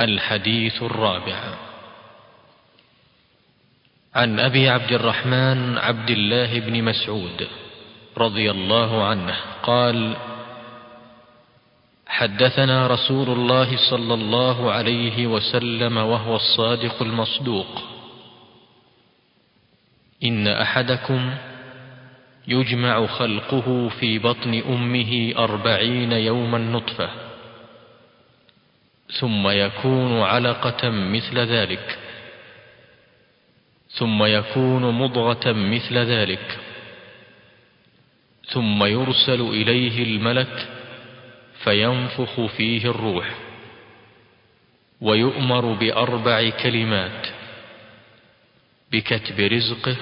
الحديث الرابع. عن أبي عبد الرحمن عبد الله بن مسعود رضي الله عنه قال حدثنا رسول الله صلى الله عليه وسلم وهو الصادق المصدوق. إن أحدكم يجمع خلقه في بطن أمه أربعين يوما نطفة. ثم يكون علقة مثل ذلك. ثم يكون مضغة مثل ذلك. ثم يرسل إليه الملك فينفخ فيه الروح. ويؤمر بأربع كلمات بكتب رزقه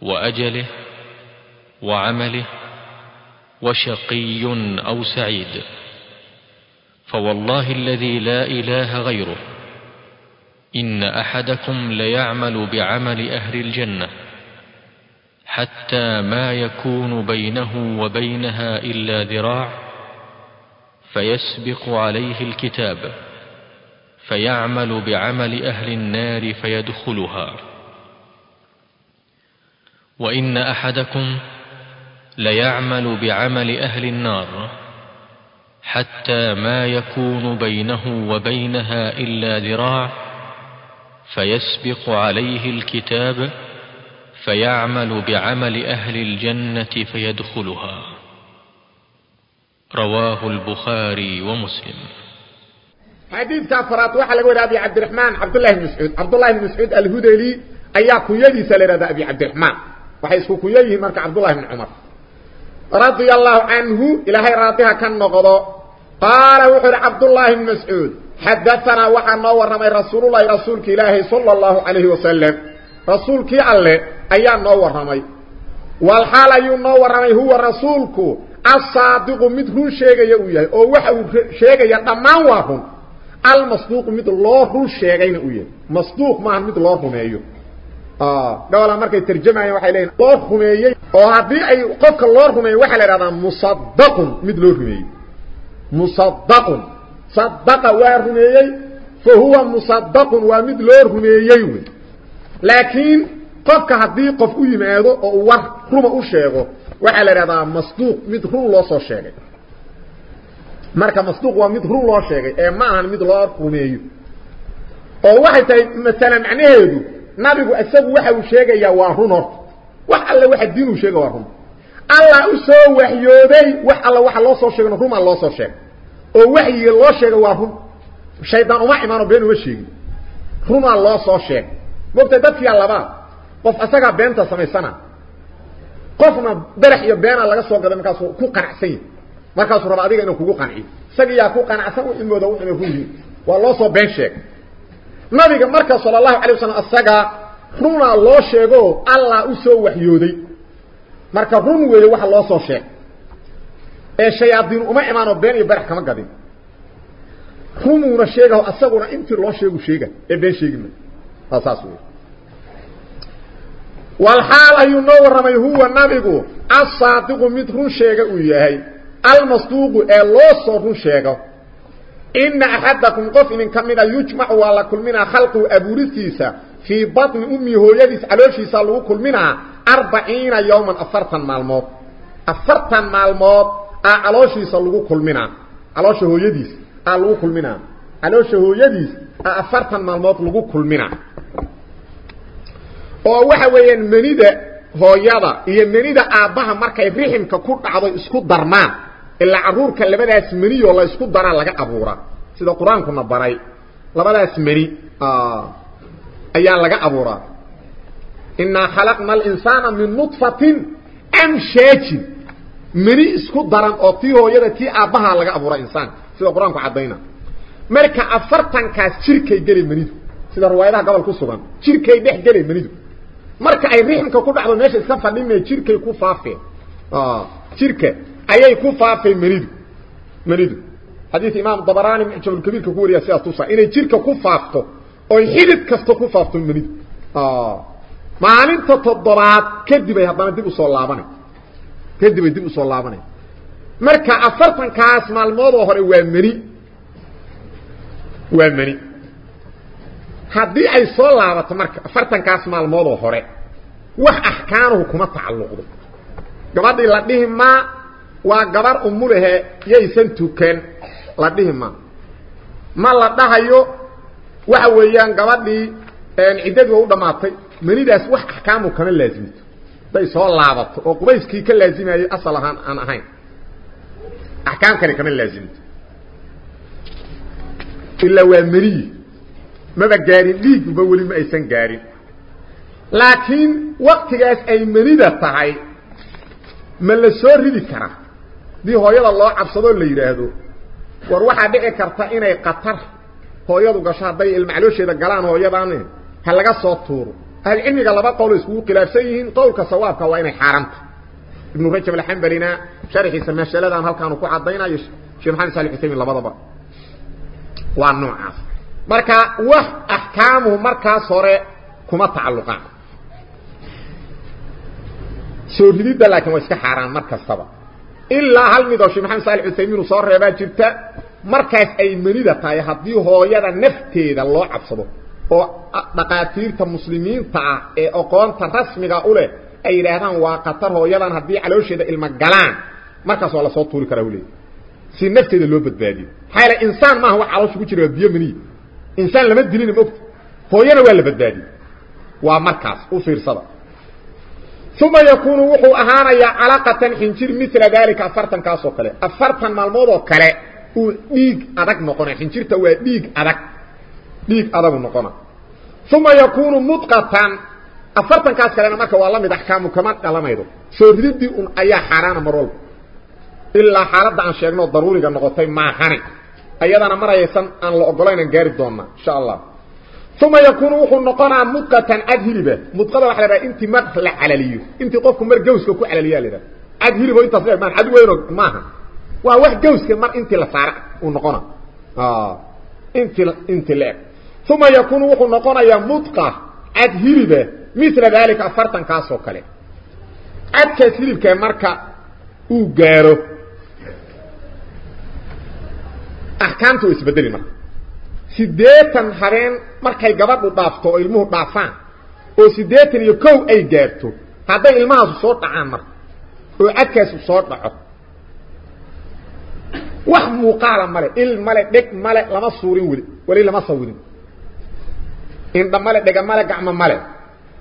وأجله وعمله وشقي أو سعيد. فوالله الذي لا إله غيره إن أحدكم ليعمل بعمل أهل الجنة حتى ما يكون بينه وبينها إلا ذراع فيسبق عليه الكتاب فيعمل بعمل أهل النار فيدخلها. وإن أحدكم ليعمل بعمل أهل النار حتى ما يكون بينه وبينها إلا ذراع فيسبق عليه الكتاب فيعمل بعمل أهل الجنة فيدخلها. رواه البخاري ومسلم. حديث كافرات وحلق ودى أبي عبد الرحمن عبد الله بن سعود عبد الله بن سعود الهدلي أياكو يدي سلنا ذا أبي عبد الرحمن. وحيسكو كو يديه مرك عبد الله بن عمر. رضي الله عنه إلى هاي راضيها كان نغضو noqdo qala wuxuu Abdullah ibn Mas'ud حدثنا وحا نو ورمي رسول الله رسولك إلهي صلى الله عليه وسلم. رسولك الله أيا نو ورمي والحال أيو نو ورمي هو رسولك الصادق مثل شيء يويه أو شيء يطمان واهم المصدوق مثل الله شيء يويه مصدوق ما مثل الله رميه آه قولا مركي ترجمة waxay leeyihiin loo rumeeyay oo hadii ay qofka loo rumeeyay waxa la yiraahdaa musaddaq mid loo rumeeyay musaddaq صدق وارميي فهو مصدق ومد لو رميي لكن قفك hadii qof u yimaado oo war ruma u sheego waxa la raada masduuq mid run loo soo sheegay marka masduuq waa mid run loo sheegay ee ma ahan mid loo rumeeyo oo waxay tahay midalan macnaheedu nabigu isagu waxa uu sheegayaa waa run horta wax alla waxa diin uu sheegay waa run wax alla waxa loo soo sheegay ruma loo soo sheegay oo waxyiga loo sheegay waa run shaydaan uma imaano been uma sheegin runaa loo soo sheegay mogta dadkii labaad qof asagaa beenta samaysana qofna darax iyo beena laga soo gaday markaasuu ku qanacsan yahay markaasuu raba adiga inuu kugu qanciyo isagiyaa ku qanacsan u imooda wuxuuna run yihin waa loo soo been sheegay nabiga marka sala allahu calay wasalam asagaa runaa loo sheego allah u soo waxyooday marka run weeye waxa loo soo sheegay ee shayaadiin uma imaano been iyo barax kama gadin rumuuna sheegaho asaguna intii loo sheegu sheega ee been sheegima waa saas wey walxaal ayuu noo warramay huwa nabigu assaadiqu mid run sheega uu yahay almasduuqu ee loo soo run sheego ina axadakum qof idin ka mida waa la kulminaa khalqigu abuuristiisa fii batni ummi hooyadiis calooshiisa lagu kulminaa arbaciina yowman afartan maalmood afartan maalmood a calooshiisa lagu kulminaa caloosha hooyadiis a lagu kulminaa caloosha hooyadiis a afartan maalmood lagu kulminaa oo waxa weeyaan menida hooyada iyo menida aabbaha markay riximka ku dhacdo isku darmaan ilaa carruurka labadaas meniyoo la isku daraa laga abuuraa sida qur-aankuna baray labadaas meni ayaa laga abuuraa innaa khalaqna alinsaana min nudfatin amshaajin meni isku daran oo tii hooyada tii aabbaha laga abuura insaanka sida qur-aanku caddayna marka afartankaas jirkay geli menidu sida riwaayadaha gobol ku sugan jirkay dhex geli menidu marka ay rixmka ku dhacdo meesha iska fadhimay jirkay ku faafeen jirka ayay ku menidu menidu xadiis imaam dabaraani mucjamul kabiirka ku wariya sidaas tusa inay jirka ku faafto oo xidid kasta ku faafto menidu maalinta toddobaad kadib ay haddana dib u soo laabanay kadib ay dib u soo laabanay marka afartankaas maalmood oo hore waa meni waa mani haddii ay soo laabato marka afartankaas maalmoodoo hore wax axkaanuhu kuma tacalluqdo. Gabadhii la dhihi maa waa gabar umulahe yaysan tukan. La dhihi maa ma la dhahayo waxa weeyaan gabadhii ciddadii waa u dhammaatay من يداس وحك حكامه كان لازم بيس هو اللعبط وقبيس كي كان لازم هذه أصلها أنا هين أحكام كان كان لازم إلا هو المري ما بقارين ليك مبولي ما إيسان قارين لكن وقت يأس أي من يدا تعي من لسور ريكرا دي هو يلا الله عبصدو اللي يرادو وروحا بقي كرتاين إنا قطر هو يدو قشار بي المعلوش إذا قلان هو يداني هل لقى صوت توره أهل علمي قال لبقى قول اسمه قلاف سيهن قولك صوابك وإن حارمت ابن رجب الحنبلنا شارك يسمى الشلدان هل كانوا قوحة ضينا شير محمد سالي حسين لبقى ضبقى وانو عاص مركا وح أحكامه مركا صوري كما تعلقا. شو جديد دلاك موشك حارم مركا الصبا إلا هل مدو شير محمد سالي حسين صوري باجبتا مركا اسأي مني دتا يحضيه هو يدا نفتي دا الله عبصده oo dhaqaatiirta muslimiinta ah ee aqoonta rasmiga u leh ay yidhaahdaan waa qatar hooyadan haddii caloosheeda ilma galaan markaas waa lasoo tuuri karaa uleey si nafteeda loo badbaadiyo yaele insaan maaha wax caloosha ku jira biyo maniya insaan lama dilina maogta hooyana waa la badbaadiye waa markaas u fiirsada uma yakunu wuxuu ahaanayaa calaqatan xinjir mila daalika afartankaas oo kale afartan maalmood oo kale uu dhiig adag noqona xinjirta waa dhiig adag dhiig adagu noqona uma yakunu mudqatan afartankaas kalena marka waa la mid axkaamu kama dhalamaydo soo rididii un ayaa xaaraana mar walba ilaa xaaladda aan sheegno daruuriga noqotay maahani ayadana marayaysan aan la ogolaynaan gaari doonnaa insha allah uma yakunu wuxuu noqonaa mudqatan cad hiliba mudqada waxa la dhaha intii mar la calaliyo intii qofku mar gawska ku calaliyaa la dhaha cad hilibo intaas le maan cad weyno maaha waa wax gawska mar intii la saara uu noqona inti inti la daalika afartankaas oo kale cadkaas hilibka marka uu gaaro axkaamta waa isbedeli marka siddeetan habeen markay gabadhu dhaafto oo ilmuhu dhaafaan oo siddeetan iyo kow ay gaarto hadday ilmahaasu soo dhacaan marka oo cadkaasu soo dhaco wax muuqaala male il male dheg male lama suurin weli weli lama sawirin indha male dhega male gacmo male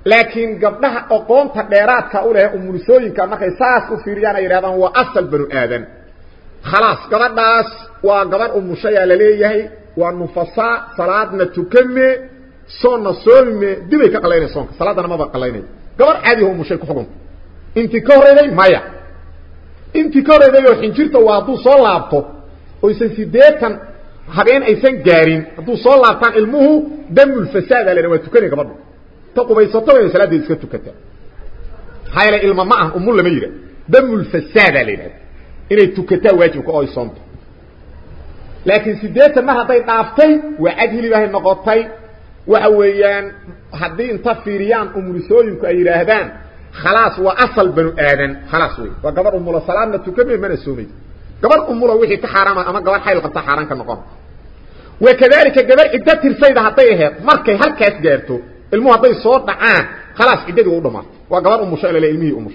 laakiin gabdhaha aqoonta dheeraadka u leh umulisooyinka markay saas u fiiriyaan ay yidhahdaan waa asal banu aadan khalaas gabadhaas waa gabadh umushayaa la leeyahay waa nufasaa salaadna tukame soonna soomime dibay ka qalaynay soonka salaadana maba qalaynay gabadh caadiho umushay ku xukunta intii ka horreyday maya intii ka horreyday oo xinjirta waa hadduu soo laabto oysan siddeetan حبين ايسان جارين هدو صلى الله عطان علمه دم الفساد على نواتك كان يقبضه تقو بيسطة وين سلاة دي سكتو كتا حيالا علم معه امو اللي ميرا دم الفساد على نواتك إنه تكتا واجبك اي صنط لكن سيديتا ما هطي نافتي وعده لباه النقطي وعويان هدي انتفيريان امرسولينك اي راهبان خلاص واصل بن آذن خلاص وي وقبر امو الله سلامة تكمي من السومي قبر امو الله وحي تحارم اما قبر حيالك تحارم كنقوم وكذلك جبر إدا ترسيد هطي إهير مركي هل كيس جيرتو. المو هطي صوت دعاه خلاص إدا دي قدو مات. وقبار أمو شايلة لإلمي أمو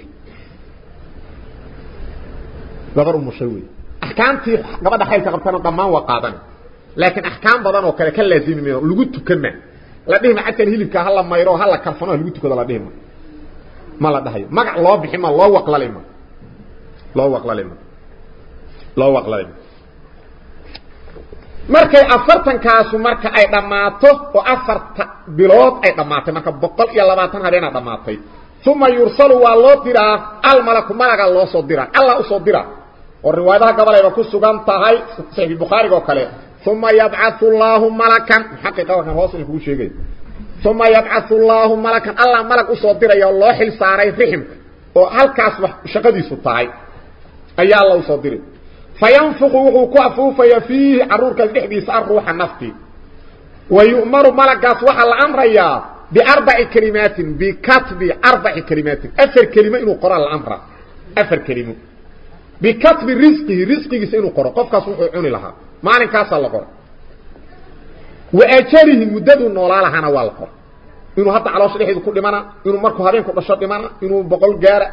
قبار أمو شاوي أحكام تي قبار دا خيال تغربتان ضمان وقابان لكن أحكام بضان وكالا كان لازيم منه لقود تكمع لديهما حتى الهيلب كا هلا مايرو هلا كرفانوه لقود تكود لديهما ما لا دهيو مقع الله بحيما الله وقلا لما الله وقلا لما الله وقلا لما markay afartankaasu marka ay dhammaato oo afarta bilood ay dhammaatay marka boqol iyo labaatan habeena dhammaatay uma yursalu waa loo diraa almalaku malaga loo soo diraa alla usoo dira oo riwaayadaha gabalayba ku sugan tahay saxiix bukhaariga oo kale uma yabcathu llaahu malakan muxaqiqa wakan hoos in kugu sheegay uma yabcathu llaahu malakan allah malag usoo diraya oo loo xil saaray riximka oo halkaas wax shaqadiisu tahay ayaa alla usoo diray فينفق وقوك أفوفي فيه عرورك الدحبيس الروح النفطي ويؤمر ملك أصوح الأمر بأربع كلمات بكتب أربع كلمات. أفر كلمة إنه قرى الأمر. أفر كلمة. بكتب رزقي رزقه إنه قرأ. قفك أصوح عوني لها. معنى كاسا الله قرأ. وأجاره مدد النولا لها نوال قرأ إنه حتى على وصله يقول لمنا إنه مركو هارين كنت شرط لمنا إنه بقول جارة.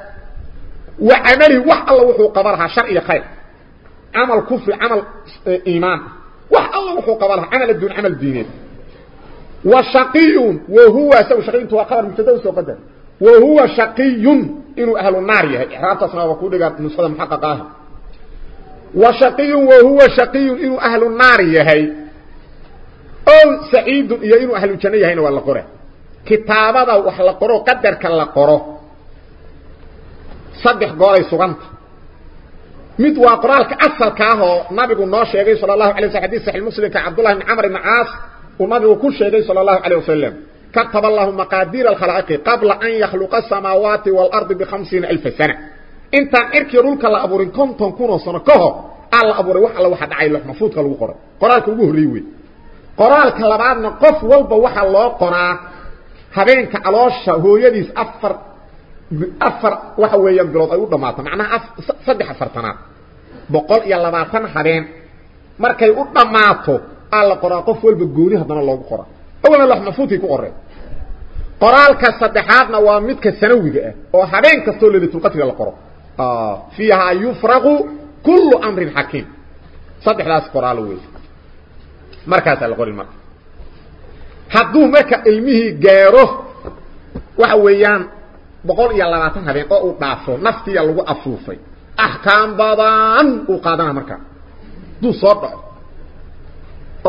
وعمله وح الله وحو قبرها. شرعي خير. عمل كفر عمل آه، إيمان. وح الله وحو قبلها عمل الدون عمل الدينين وشقي وهو سو شقي أنتوا قبر متدوس وقدر وهو شقي إنه أهل النار إحرام تصنع وقود لقد نصد محققها وشقي وهو شقي إنه أهل النار يهي أول سعيد إنه أهل الجنية هين والقرى كتابة وحلقرو قدر كاللقرو صدح قولي سغنط mid waa qoraalka asalka ah oo nabigu noo sheegay sala allahu alay waslam xadis saxi muslimka cabdullahi bn camr ibn caas uu nabigu ku sheegay sala allahu alayh wasalam kataba allahu maqaadiir alkhalaa'iqi qabla an yakhluqa asamaawaati waalardi bikhamsiina alfa sana intaan cirkii dhulka la abuurin konton kunoo sano ka hor aa la abuuray wax alla waxa dhacay lox maxfuudka lagu qoray qoraalka ugu horreey wey qoraalka labaadna qof walba afar waxa weeyaan bilood ay u dhammaato macnaha saddex afartanaad boqol iyo labaatan habeen markay u dhammaato aa la qoraa qof walba gooni haddana loogu qoraa awalna lox maxfuudkay ku qoreen qoraalka saddexaadna waa midka sanawiga ah oo habeen kastoo leylatulqadriga la qoro fiiha yufraqu kullu amrin xakiim saddexdaas qoraalo wey markaasaa la qorin marka hadduu marka ilmihii gaaro waxa weeyaan boqol iyo labaatan habeen oo uu dhaafo naftiya lagu afuufay axkaam badan uu qaadana markaa hadduu soo dhaco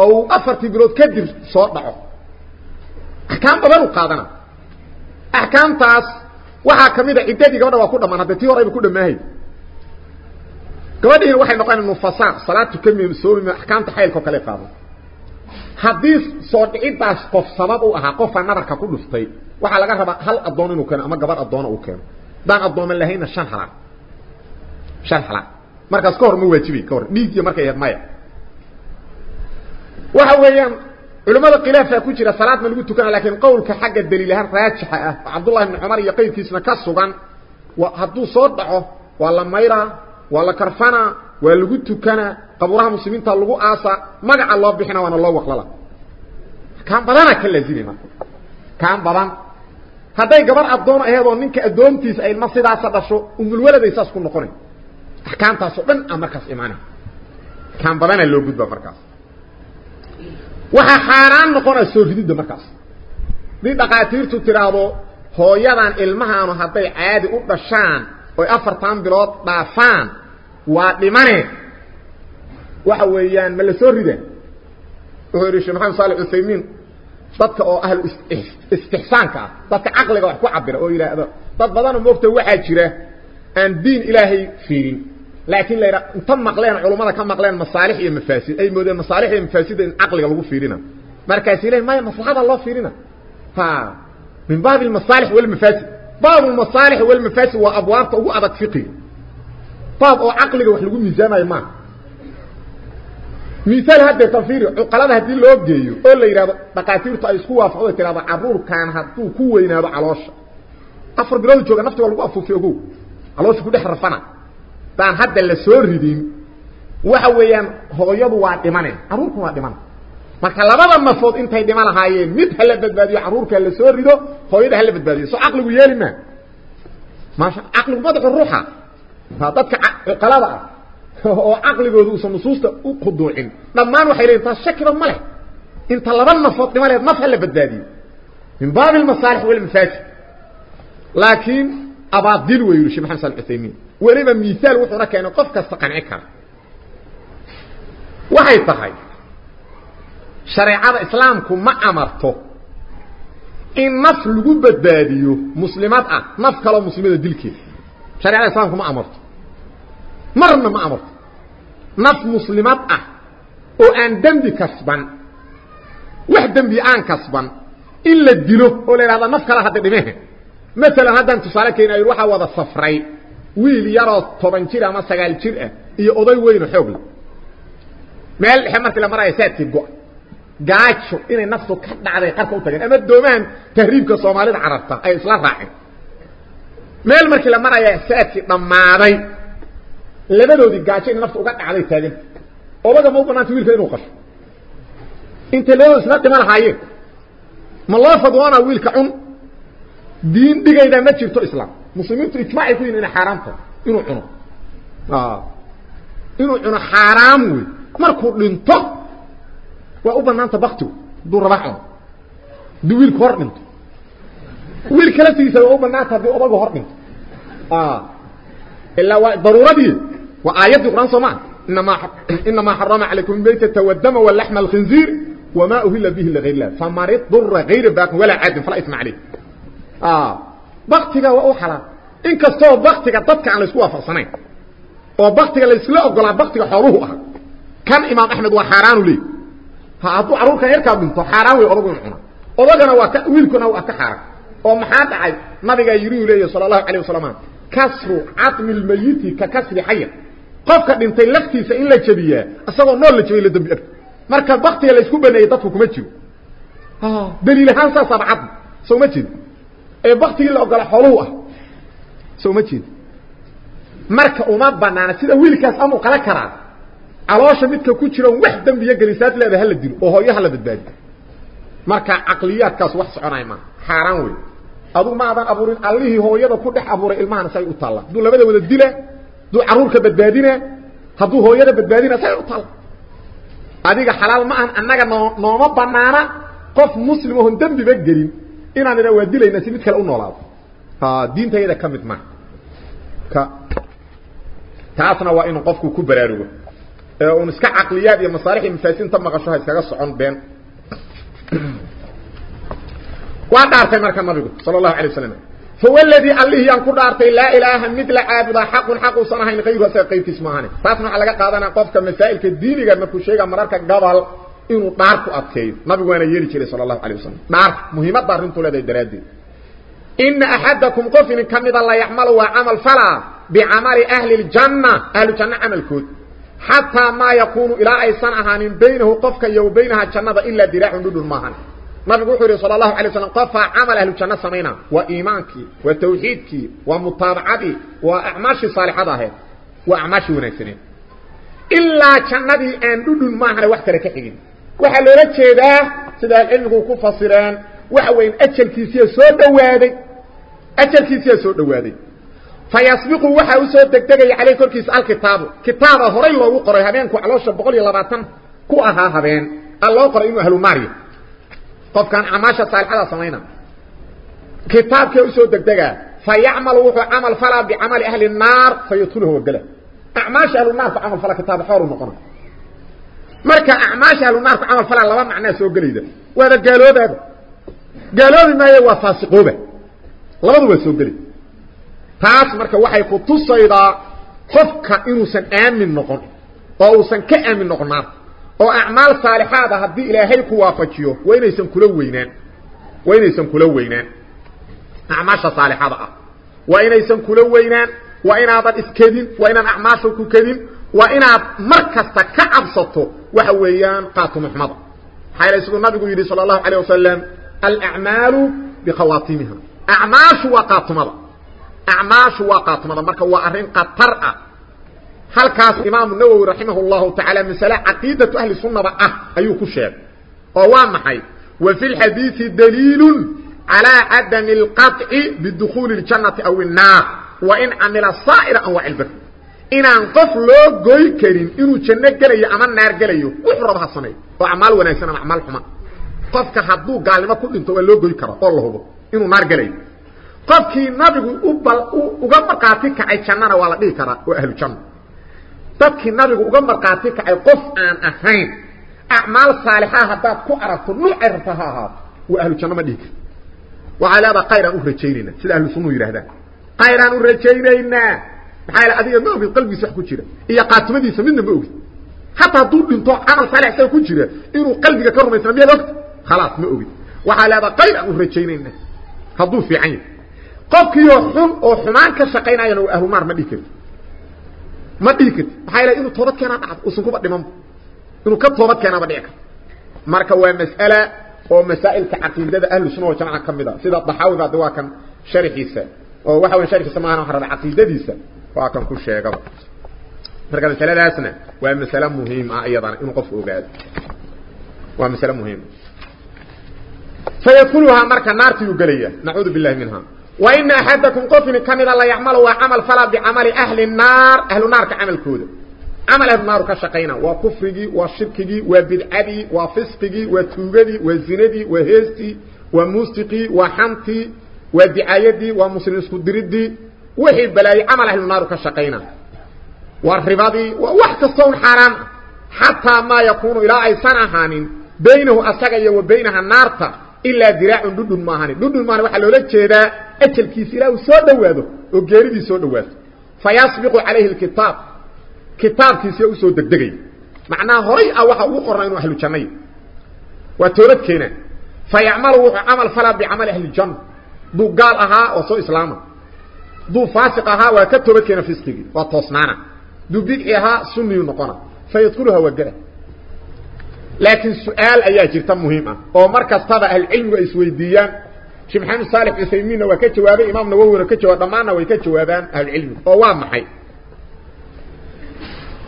oo uu afartii bilood kadib soo dhaco axkaam badan uu qaadana axkaamtaas waxaa kamid a ciddadii gabadha waa ku dhamaan hadda tii horeyba ku dhammaahay gabadhiina waxay noqona nufasaa salaad tukami soomim axkaamta xaylkao kale qaado حديث صوت إباس قف سبب أحاقف نبرك كل فتي وحالا قرر هل أدوان إنو كان؟ أما قبر أدوان أو كان. دان أدوان اللهين الشان حلا شان حلا مركز كور موهي تبي كور. نيدي مركة يهد مايا. وحاوهي يان علماء القلافة كوشي لسلاة من قلتو كان لكن قولك حق الدليل هان راجحة؟ عبد الله بن عمر يقيد كيسنا كسو كان وحدو صوت ولا ميرا ولا كرفانا waa lagu tukanaa qabuuraha muslimiinta lagu aasa magaca loo bixina waana loo waqlala kaan badana ka laazimay marka kaan badan hadday gabar addoon aheedoo ninka addoontiisa ay ilma sidaasa dhasho umulwaladay saas ku noqonay axkaamtaasoo dhan a markaas imaanay kaan badana loo gudba markaas waxaa xaaraan noqonaa soo rididda markaas dii dhakhaatiirtu tidhaahdo hooyadan ilmahaanu hadday caadi u dhashaan oy afartan bilood dhaafaan dhimane waxa weeyaan ma la soo rida yidhi sheekh maxamed saali cuthaymiin dadka oo ahlu istixsaanka ah dadka caqliga wax ku cabira oo yidhaahdo dad badanoo moogta waxaa jira aan diin ilaahay fiirin laakiin la yidhaha inta maqleen culummada ka maqleen masaalix iyo mafaasid ay moodeen masaalix iyo mafaasidda in caqliga lagu fiirina markaas ilahi maya maslaxada loo fiirina ha min baabi almasaalix walmafaasid baab almasaalix walmafaasid waa abwaabta ugu adag fiqiga baab oo caqliga wax lagu miisaamayo maaha miaal haddee tanfiiri cuqalada haddii loo geeyo oo la yidhahdo dhakaatiirtu ay isku waafaqdo tirahdo caruurkan hadduu ku weynaado caloosha afar bilood jooga nafti waa lagu afuufiy ogow caloosha ku dhex rafana daan hadda la soo ridin waxa weeyaan hooyadu waa dhimane carruurkuna waa dhimana marka labada nafood intay dhima lahaayeen mid hala badbaadiyo carruurka la soo rido hooyada hala badbaadiyo soo caqligu yeeli maa maasha caqligu madaxu ruuxa فاتك قلادا أو عقلي غودو سمسوستا أو قدوين دمان وحيلين تا شكل ما له انت لبن نفط ما له مفله بالذاتي من باب المصالح والمفاتيح لكن اباد دين ويرش محسن عثيمين وليما مثال وحنا كان قف كاستقنعك وهي طحاي شريعه الاسلامكم ما امرته ان مسلوب بالذاتي مسلمات نفكلو مسلمه دلكي شرع عليه الصلاة ما أمرت مرنا ما أمرت. نفس مسلمات أه. وأن دنبي كسبا وحد دنبي آن كسبا إلا الدلو. أولي هذا نفك لها تدمه مثلا هذا أنت صالك إن يروح وضا صفري. ويل يرى طبان كيرا ما سقال كيرا إيا أضاي وين حبل. ما قال حمارك لما رأي ساتي بقع قاعدشو إن نفسه كتنا عليه قرقوا تجين أما الدومان تهريبك الصوماليد عرفتها أي صلاح راحي meel markii la maraya saadkii dhammaaday labadoodii gaajo inay naftu uga dhacday taaganta odaga ma u banaanta wiilka inuu qasho inta loo isla dhiman lahaayeen ma loo fadwoona wiilka cun diin dhigayda ma jirto islaam muslimiintu ijmaacay ku yihin inay xaaraam tahay inuu cuno inuu cuno xaaraam wey markuu dhinto waa u banaanta baktigu hadduu rabaa cuno haddii wiilku hor dhinto ويل كلا سيسر أو مناتها في أبغى هرم آه إلا ضرورة دي وآيات القرآن سمع إنما إنما حرام عليكم بيت التودم واللحم الخنزير وما أهل به لغير الله فمريت ضر غير باق ولا عاد فلا إثم عليه آه بختك وأوحلا إنك استوى بختك تبكى على سوا فرصنين وبختك اللي سلاه قال بختك حروه كان إمام أحمد وحاران لي فأعطوا عروك يركب من طحاران ويأرضوا معنا أرغنا وأكويلكنا وأكحارك oo maxaa dhacay nabigaa yiri uu leeyahy sala allahu alayh wasalam kasru cadmi lmayiti ka kasri xaya qofka dhintay laftiisa in la jabiyaa isagoo nool la jabay la dambi marka baktiga la isku baneeyey dadku kuma jiro daliil ahaan saasaaba cadmi soo ma jeed ee baktigii la ogola xooluhu ah soo ma jeed marka uma banaana sida wiilkaas amuu qala karaa caloosha midka ku jiro wax dambiya gelisaad leeda hala dilo oo hooyo hala badbaadiyo marka caqliyaadkaas wax soconay ma xaaraan wey adu ma aadan abuurin allihii hooyada ku dhex abuuray ilmahana say u taalla hadduu labada wada dila hadduu carruurka badbaadina hadduu hooyada badbaadina say u taalla adiga xalaal ma ahan annaga noo nooma banaana qof muslim oon dembiba gelin inaan idha waa dilayna si mid kale u noolaado diintayada ka mid maha ka taasna waa inuu qofku ku baraarugo ee uun iska caqliyaad iyo masaalix iyo mafaasinta maqasho ha iskaga socon been وقارتي مركا مرقو صلى الله عليه وسلم فهو الذي قال له ينكر دارتي لا إله مثل عابد حق حق صنعين قيب وسيقيت اسمهاني فاسمع على قادنا قفك مسائل كالديني قد نكو شيئا مرارك قبل إنو داركو أبكيب ما بيقوانا يلي كلي صلى الله عليه وسلم معرف مهمة دارين طولة دردي إن أحدكم قفن كمد الله يعمله وعمل فلا بعمل أهل الجنة أهل الجنة عمل كود حتى ما يكون إلى أي صنعهان بينه قفك يو بينها الجنة إلا دراع ندود المهاني نبي قوري صلى الله عليه وسلم قف عمل أهل الجنه سمينا وايمانك وتوحيدك ومطابعتك واعمالك الصالحه ده واعمالك ونكري الا كان نبي ان دون ما هر وقت ترك خين وحا لولا جيدا سدا انكو كفصيران وحا وين أجل كيسيه سو دوادي أجل كيسيه سو دوادي فيسبق وحا وسو دغدغي عليه كل كيس الكتاب كتابه هري لو قري هبينكو علوش 200 كو أها هبين الله قري أهل ماريه طب كان عماشة صالحة صمينا كتاب كي يسو دكتك فيعمل وحو عمل فلا بعمل أهل النار فيطوله وقله أعماش أهل النار فعمل فلا كتاب حور المقرن مركا أعماش أهل النار فعمل فلا لما معنى سوى قليدا وإذا قالوا ذا قالوا بما يوى فاسقوبة لما دوا سوى قليد فاس مركا وحي قطو الصيدا خفك إنو سن آمن نقر أو سن كأمن نقر نار oo acmaal saalixaada haddii ilaahay ku waafajiyo waa inaysan kula weynaan waa inaysan kula weynaan acmaasha saalixada ah waa kula weynaan waa inaadan iskedin waa inaan acmaasha ku kedin waa inaad mar kasta ka cabsato waxa weeyaan qaatumuxmada maxaa yeele siduu nabigu yidhi sala allahu calayh wasalam alacmaalu bikhawaatimiha acmaashu waa qaatumada acmaashu waa qaatumada marka waa arrin khatar ah هل كاس إمام النووي رحمه الله تعالى مثلا عقيدة أهل السنة بأه أيو كشير أوام حي وفي الحديث دليل على عدم القطع بالدخول للجنة أو النار وإن عمل صائر أو علبك إن أنقف له قوي كريم إنو جنة أمان أما النار قليه وحربها صنعي وعمال ونسانا معمال حما قف كحدو قال ما كنت انتوه له قوي كرا طول هو إنو نار قليه قف كي نبي قبل أغمر قاتل كعي جنة ولا بي وأهل جنة دك نبي أو مرقاتي كاي قف ان اهين اعمال صالحه هذا كو عرف نور ارتها هذا واهل جنه ما ديك وعلى بقيره اخرجينا سيده أهل سنو يرهدا قيران اخرجينا حال ادي نو في قلبي صح كو جيره يا قاتمه دي سمين بوغ حتى طول انت عمل صالح كو جيره انو قلبك كرم يسمي لك خلاص ما اوغي وعلى بقيره اخرجينا هذو في عين قف يوم أو حمان كشقينا يا أهل مار ما ديك ma dhihi karti maxaa yaele inuu toobad keenaa dhacdo usan kuba dhimanba inuu ka toobad keenaaba dhici karto marka waa mas'ala oo masaa'ilka caqiidada ahlu sunna wa jamaca ka mid a sida daxaawiba hadda waa kan sharxiisa oo waxa weya sharxiisa maahan waxa caqiidadiisa waa kan ku sheegaba marka masaladaasna waa masale muhiim ah iyadana inuu qofku ogaado waa masale muhiima fayadkuluhaa marka naartiyuu gelaya nacuudu billahi minha وإن أحدكم قفل كمد الله يعمل وعمل فلا بعمل أهل النار. أهل النار كعمل كود عمل أهل النار كشقينا. وكفره وشركه وبدعه وفسقه وتوغه وزنه وهزه وموسيقه وحمته ودعايته ومسلسك الدرد وهي البلاي عمل أهل النار كشقينا. وارفرباضي ووحك الصون حرام. حتى ما يكون إلى أي سنهان بينه أسقية وبينها النار إلا دراع دود المهاني دود المهاني وحلو لك كده أجل كيسيره سوء دواده وقيره سوء دواده فياسبق عليه الكتاب كتاب كيسيره سوء دقدقي معنى هري أواحا وقرنين أهل جنة وتولد كينا فيعمل عمل فلا بعمل أهل جنة دو قال أها وصو إسلاما دو فاسق أها وكتولد كينا فسكي وطوصنانا دو بيك إها سنة ونقونا فيدخلها وقره لكن سؤال أيها جرتا مهمة ومركز طبع العلم ويسويديان شبحان صالح عثيمين وكتوابه إمام نووي نووره كتوابه دمانه وكتوابان أهل العلم فوام حي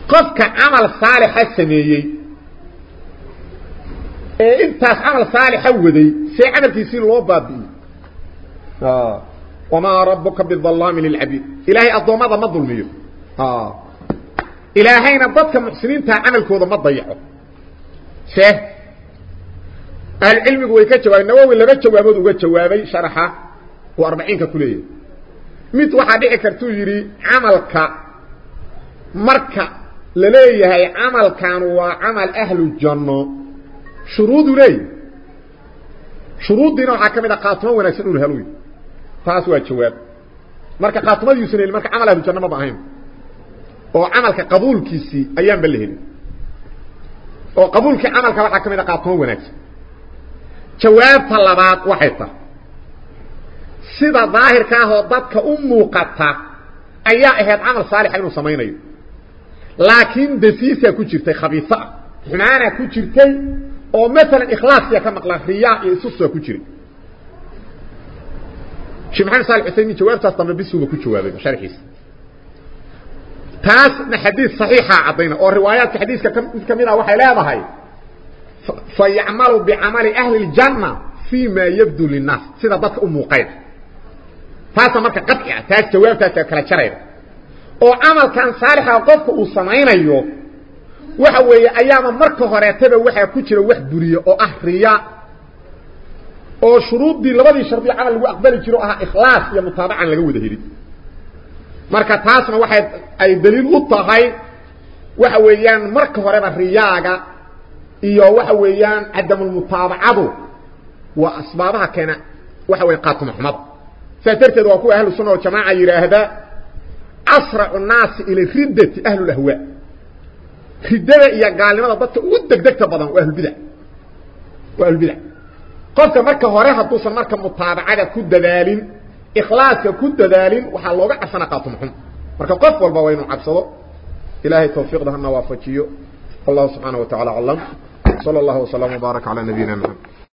قفك عمل صالح السنيي إنتاس عمل صالح ودي سي عمل تيسي آه وما ربك بالظلام للعبيد إلهي أضو ماذا ما ظلميه ها إلهي نبضك محسنين تا عمل كوذا ما ضيعه سيه العلمي هو كتب النووي اللي كتب أمد وكتب شرحة وأربعين كتولية ميت واحد كرتو يري عملك. مركة. للي هي عمل كان وعمل أهل الجنة. شروط لي شروط دينا وعاكم إذا قاتمه ونسلوا الهلوي فاسوا الشواب مركة قاتمه يسنين مركة عمل أهل الجنة مباهم وعملك قبول كيسي أيام بالهن وقبول كعملك وعاكم إذا قاتمه ونسلوا جوابت اللبات وحيطة سيدة ظاهر كاه وضبك أمو قطة أيها إهد عمل صالح علم سميني لكن دسيسة كجرتة خبيثة حنانة كجرتة ومثلا إخلاص يكامق لخرياء يسوس كجرتة شمحان صالح عثيني جوابت أصطم بيسه وكجوابه مشاركيس تاس من حديث صحيحة عضينا وروايات حديث كم كميرا وحي لا مهي فيعملوا بعمل أهل الجنة فيما يبدو للناس. سيدة ضد أمه قيد فهذا مركة قطعة تاس كويف تاس كلا شرير وعمل كان صالحة وقفك وصنعين أيوه. وحوة أيام مركة هراتبة وحيا كتيرة وحيا دورية وأحرية وشروط دي لبضي شرطي عمل وأقبالي كيرو أها إخلاص يا متابعا لقوة دهيري مركة تاسنا وحيا أي دليل قطة هاي وحوة أيام مركة هراتبة رياقة iyo waxa weeyaan cadamulmutaabacadu waa asbaabaha keena waxa weya qaatuma xumada saas darteed waa kuwa ahlu sunna oo jamaaca yidhaahda asracu nnaasi ila riddati ahlulahwaa riddada iyo gaalnimada dadka ugu degdegta badan waa ahlulbidac waa ahlulbidac qofka marka hore hadduusan marka mutaabacada ku dadaalin ikhlaaska ku dadaalin waxaa looga cabsana qaatuma xum marka qof walba waa inuu cabsado ilahay tawfiiqda hana waafajiyo wallahu subxaanaه wa taعala sal allahu wasalam wbaarak calaa nabiyina maxamed